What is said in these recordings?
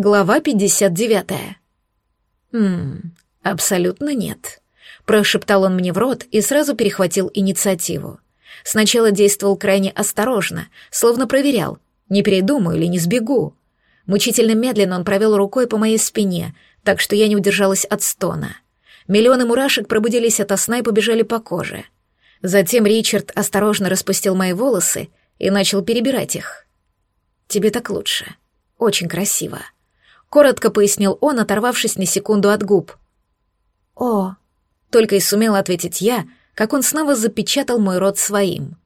Глава 59. «Ммм, абсолютно нет», — прошептал он мне в рот и сразу перехватил инициативу. Сначала действовал крайне осторожно, словно проверял, не передумаю или не сбегу. Мучительно медленно он провел рукой по моей спине, так что я не удержалась от стона. Миллионы мурашек пробудились ото сна и побежали по коже. Затем Ричард осторожно распустил мои волосы и начал перебирать их. «Тебе так лучше. Очень красиво», коротко пояснил он, оторвавшись на секунду от губ. «О!» — только и сумела ответить я, как он снова запечатал мой рот своим.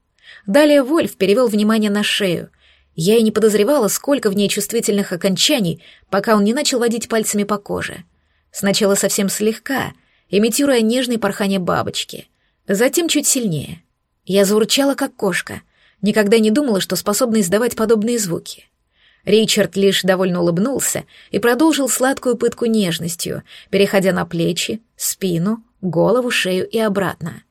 Далее Вольф перевел внимание на шею. Я и не подозревала, сколько в ней чувствительных окончаний, пока он не начал водить пальцами по коже. Сначала совсем слегка, имитируя нежное порхание бабочки. Затем чуть сильнее. Я заурчала, как кошка. Никогда не думала, что способна издавать подобные звуки. Ричард лишь довольно улыбнулся и продолжил сладкую пытку нежностью, переходя на плечи, спину, голову, шею и обратно.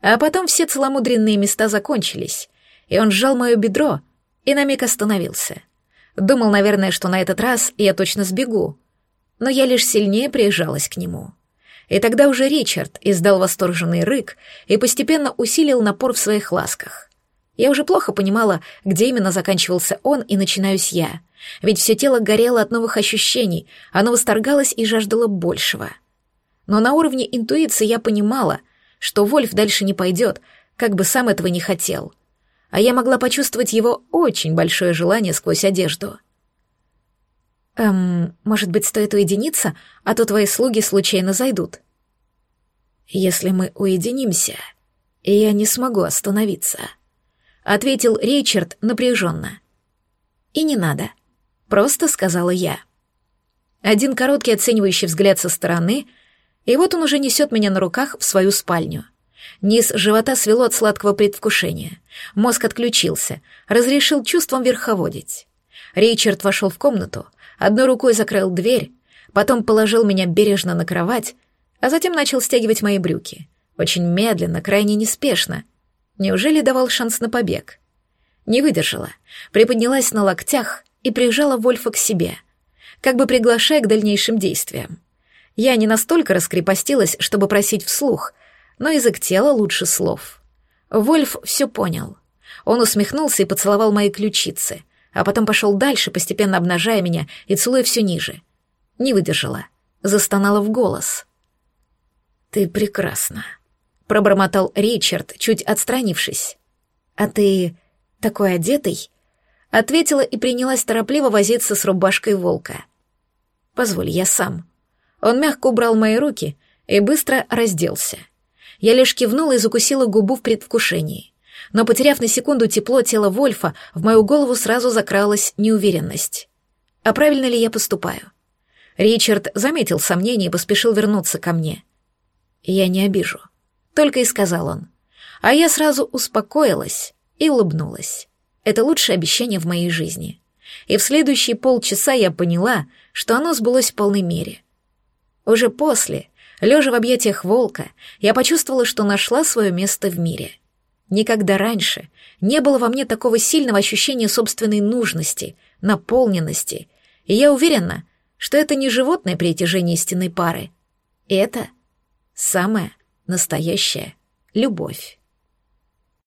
А потом все целомудренные места закончились, и он сжал мое бедро и на миг остановился. Думал, наверное, что на этот раз я точно сбегу, но я лишь сильнее прижалась к нему. И тогда уже Ричард издал восторженный рык и постепенно усилил напор в своих ласках. Я уже плохо понимала, где именно заканчивался он и начинаюсь я. Ведь все тело горело от новых ощущений, оно восторгалось и жаждало большего. Но на уровне интуиции я понимала, что Вольф дальше не пойдет, как бы сам этого не хотел. А я могла почувствовать его очень большое желание сквозь одежду. «Эм, может быть, стоит уединиться, а то твои слуги случайно зайдут?» «Если мы уединимся, я не смогу остановиться», — ответил Ричард напряженно. «И не надо», — просто сказала я. Один короткий оценивающий взгляд со стороны, и вот он уже несет меня на руках в свою спальню. Низ живота свело от сладкого предвкушения. Мозг отключился, разрешил чувством верховодить. Ричард вошел в комнату, одной рукой закрыл дверь, потом положил меня бережно на кровать, а затем начал стягивать мои брюки. Очень медленно, крайне неспешно, Неужели давал шанс на побег? Не выдержала, приподнялась на локтях и прижала Вольфа к себе, как бы приглашая к дальнейшим действиям. Я не настолько раскрепостилась, чтобы просить вслух, но язык тела лучше слов. Вольф все понял. Он усмехнулся и поцеловал мои ключицы, а потом пошел дальше, постепенно обнажая меня и целуя все ниже. Не выдержала, застонала в голос. «Ты прекрасна», пробормотал Ричард, чуть отстранившись. «А ты такой одетый?» Ответила и принялась торопливо возиться с рубашкой волка. «Позволь, я сам». Он мягко убрал мои руки и быстро разделся. Я лишь кивнула и закусила губу в предвкушении. Но, потеряв на секунду тепло тела Вольфа, в мою голову сразу закралась неуверенность. А правильно ли я поступаю? Ричард заметил сомнение и поспешил вернуться ко мне. Я не обижу. Только и сказал он. А я сразу успокоилась и улыбнулась. Это лучшее обещание в моей жизни. И в следующие полчаса я поняла, что оно сбылось в полной мере. Уже после, лежа в объятиях волка, я почувствовала, что нашла свое место в мире. Никогда раньше не было во мне такого сильного ощущения собственной нужности, наполненности, и я уверена, что это не животное притяжение истинной пары. Это самое настоящая любовь.